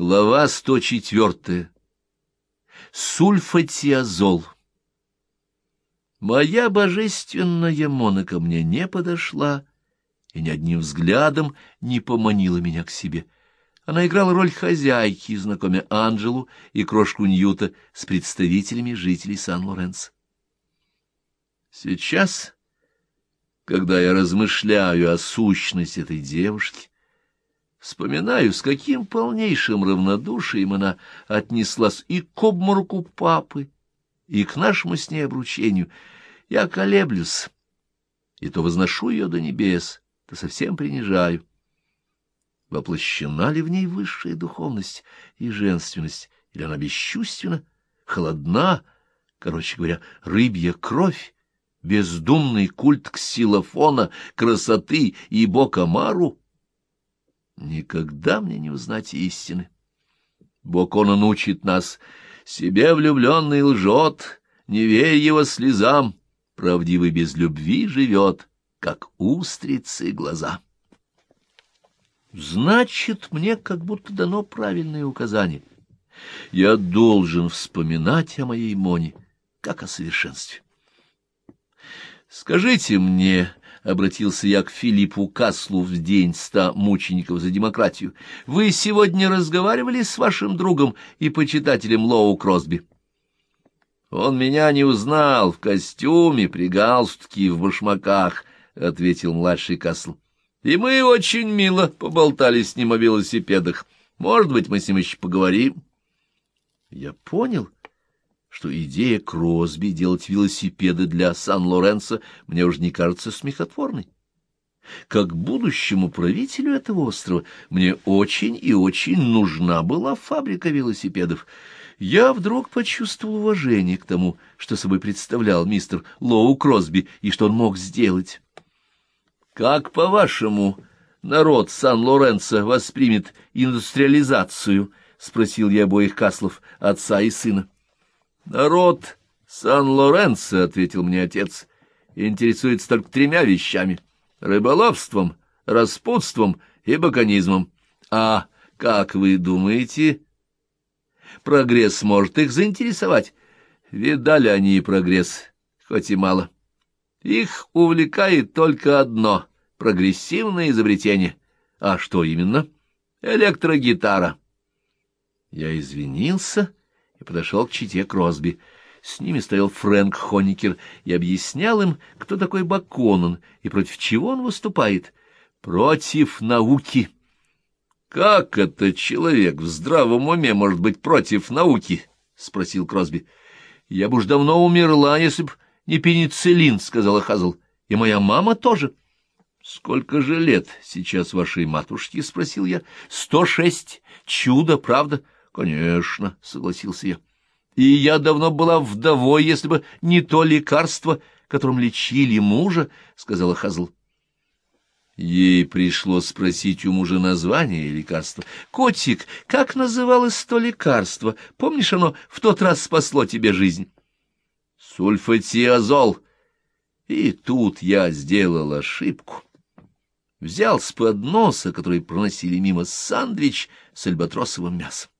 Глава 104. Сульфатиазол. Моя божественная Мона мне не подошла и ни одним взглядом не поманила меня к себе. Она играла роль хозяйки, знакомя Анджелу и крошку Ньюта с представителями жителей Сан-Лоренцо. Сейчас, когда я размышляю о сущности этой девушки, Вспоминаю, с каким полнейшим равнодушием она отнеслась и к обмороку папы, и к нашему с ней обручению. Я колеблюсь, и то возношу ее до небес, то совсем принижаю. Воплощена ли в ней высшая духовность и женственность, или она бесчувственна, холодна, короче говоря, рыбья кровь, бездумный культ ксилофона, красоты и бокамару? Никогда мне не узнать истины. Бокона учит нас, себе влюбленный лжет, не верь его слезам, правдивый без любви живет, как устрицы глаза. Значит, мне как будто дано правильное указание. Я должен вспоминать о моей Моне, как о совершенстве. Скажите мне, — обратился я к Филиппу Каслу в день ста мучеников за демократию, — вы сегодня разговаривали с вашим другом и почитателем Лоу Кросби? Он меня не узнал в костюме, при галстуке и в башмаках, — ответил младший Касл. И мы очень мило поболтали с ним о велосипедах. Может быть, мы с ним еще поговорим. Я понял, что идея Кросби делать велосипеды для Сан-Лоренцо мне уже не кажется смехотворной. Как будущему правителю этого острова мне очень и очень нужна была фабрика велосипедов. Я вдруг почувствовал уважение к тому, что собой представлял мистер Лоу Кросби и что он мог сделать. «Как, по-вашему, народ Сан-Лоренцо воспримет индустриализацию?» — спросил я обоих Каслов, отца и сына. «Народ Сан-Лоренцо», — ответил мне отец, — «интересуется только тремя вещами — рыболовством, распутством и баконизмом. А как вы думаете, прогресс может их заинтересовать? Видали они и прогресс, хоть и мало. Их увлекает только одно — прогрессивное изобретение. А что именно? Электрогитара». Я извинился и подошел к чите Кросби. С ними стоял Фрэнк Хоникер и объяснял им, кто такой Баконан и против чего он выступает. Против науки. «Как это человек в здравом уме может быть против науки?» — спросил Кросби. «Я бы уж давно умерла, если б не пенициллин», — сказала Хазл. «И моя мама тоже». «Сколько же лет сейчас вашей матушке?» — спросил я. «Сто шесть. Чудо, правда?» Конечно, согласился я. И я давно была вдовой, если бы не то лекарство, которым лечили мужа, сказала Хазл. Ей пришлось спросить у мужа название лекарства. «Котик, как называлось то лекарство? Помнишь, оно в тот раз спасло тебе жизнь?» «Сульфатиазол». И тут я сделал ошибку. Взял с подноса, который проносили мимо, сандвич с альбатросовым мясом.